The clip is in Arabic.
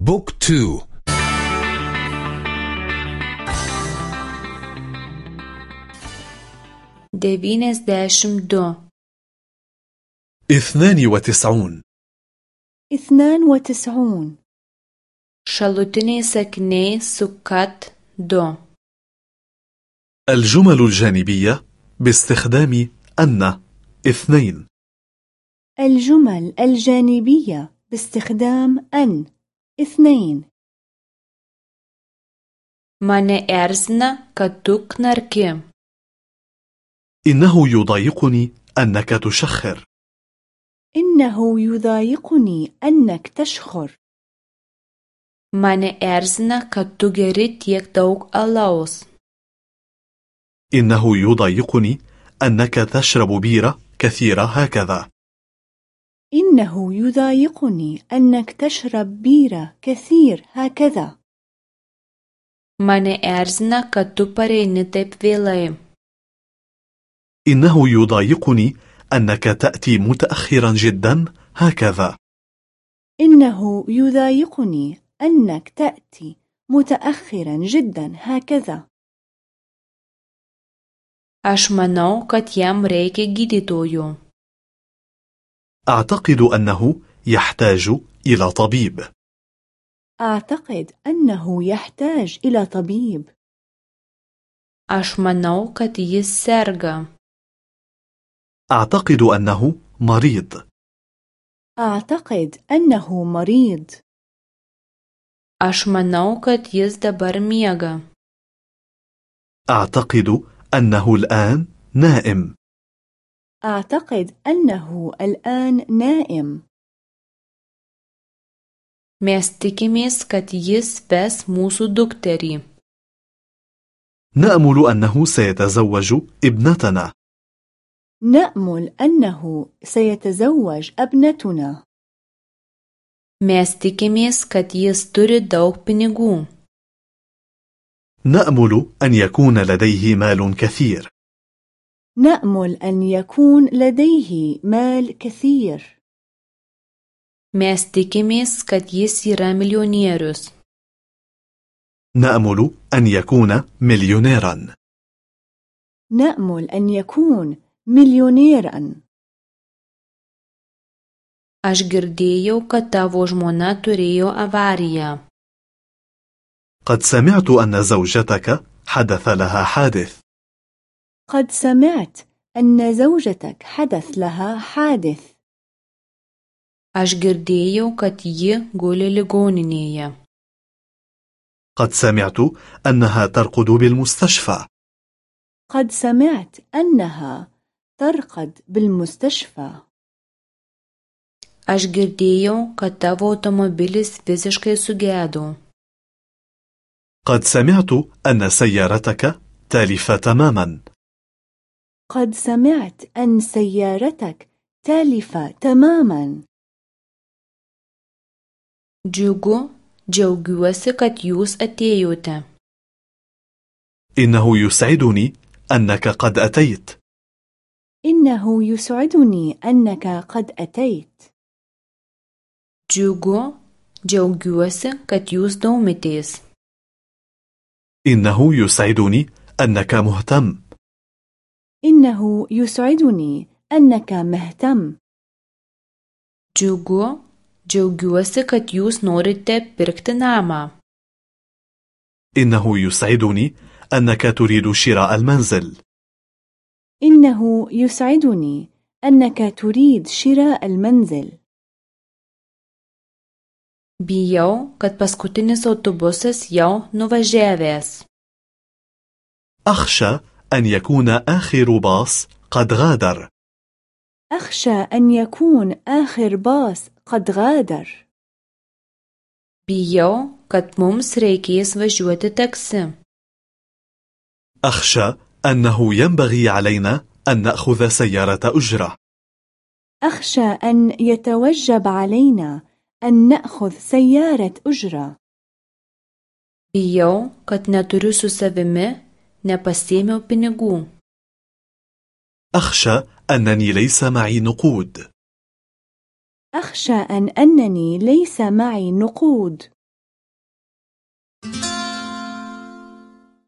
book two. Devyniasdešimt du. اثنان وتسعون اثنان وتسعون Šalutiniai sakiniai su kad du. الجمل الجانبية باستخدام أن. اثنين. الجمل الجانبية باستخدام أن. اثنين Mane erzina, kad tu knarki. إنه يضايقني أنك تشخر إنه يضايقني أنك تشخر Mane erzina, kad tu geri tiek daug alaus. إنه يضايقني أنك تشرب بيرة كثيرة هكذا إنه يضايقني أنك تشرب بيرة كثير هكذا Mane erzina, kad tu pareini taip vėlai. إنه يضايقني أنك تأتي متأخرا جدا هكذا إنه يضايقني أنك تأتي متأخرا جدا هكذا Aš manau, kad jam reikia gydytojų. أعتقد أنه يحتاج إلى طبيب. أعتقد أنه يحتاج إلى طبيب. Aš manau, kad jis serga. أعتقد أنه مريض. أعتقد أنه مريض. Aš manau, kad jis dabar miega. أعتقد أنه الآن نائم. أعتقد أنه الآن نائم Mes tikimės, kad jis ves mūsų dukterį. نأمل أنه سيتزوج ابنتنا نأمل أنه سيتزوج ابنتنا Mes tikimės, kad jis turi daug pinigų. نأمل أن يكون لديه مال كثير نأمل أن يكون لديه مال كثير Mes tikimės, kad jis yra milijonierius. نأمل أن يكون مليونيرا نأمل أن يكون مليونيرا Aš girdėjau, kad tavo žmona turėjo avariją. قد سمعت أن زوجتك حدث لها حادث قد سمعت أن زوجتك حدث لها حادث Aš girdėjau, kad ji guli ligoninėje. قد سمعت أنها ترقد بالمستشفى قد سمعت أنها ترقد بالمستشفى Aš girdėjau, kad tavo automobilis visiškai sugedo. قد سمعت أن سيارتك تالفة تماما قد سمعت أن سيارتك تالفة تماما Džiugu, džiaugiuosi, kad jūs atėjote. إنه يسعدني أنك قد أتيت إنه يسعدني أنك قد أتيت Džiugu, džiaugiuosi, kad jūs daumitės. إنه يسعدني أنك مهتم إنه يسعدني أنك مهتم Džiugu, džiaugiuosi, kad jūs norite pirkti namą. إنه يسعدني أنك تريد شراء المنزل إنه يسعدني أنك تريد شراء المنزل Bijau, kad paskutinis autobusas jau nuvažiavęs. أخشى أن يكون آخر باص قد غادر. أخشى أن يكون آخر باص قد غادر. Bijau, kad mums reikės važiuoti taksi. أخشى أنه ينبغي علينا أن نأخذ سيارة أجرة. أخشى أن يتوجب علينا أن نأخذ سيارة أجرة. Bijau, kad neturiu su savimi, nepasėmiau pinigų. أخشى أنني ليس معي نقود أخشى أن أنني ليس معي نقود